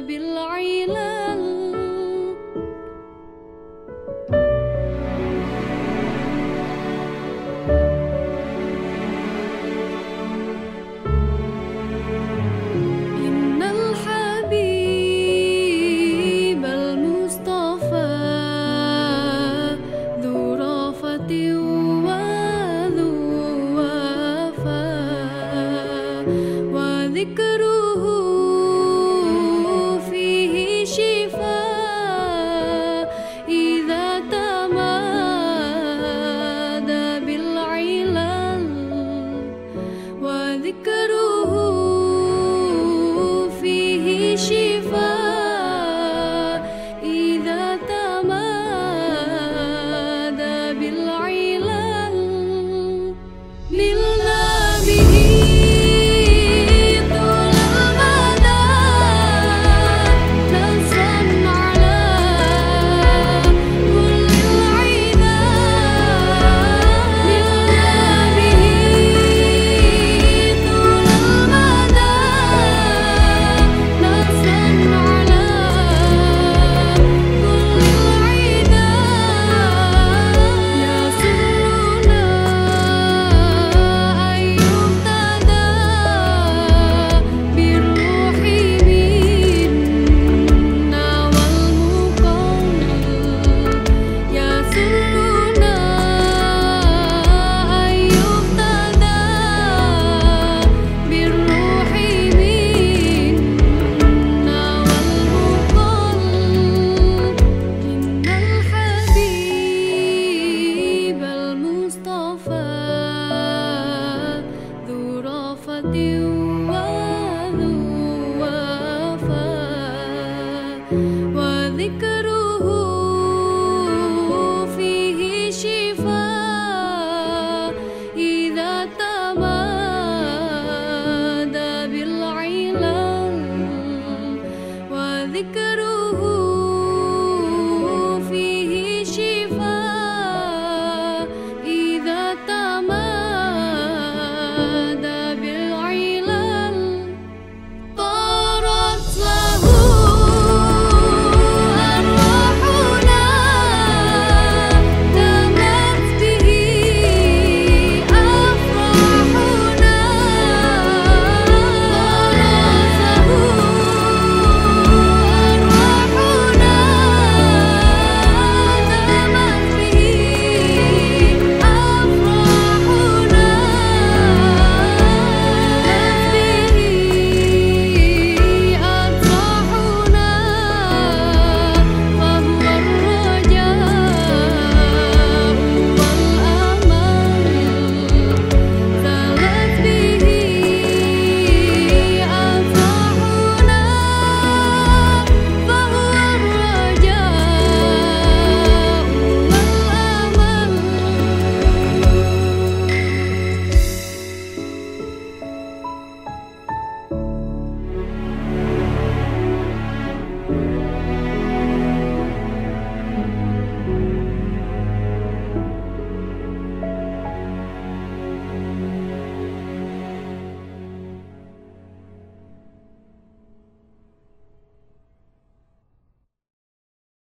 بالعلاج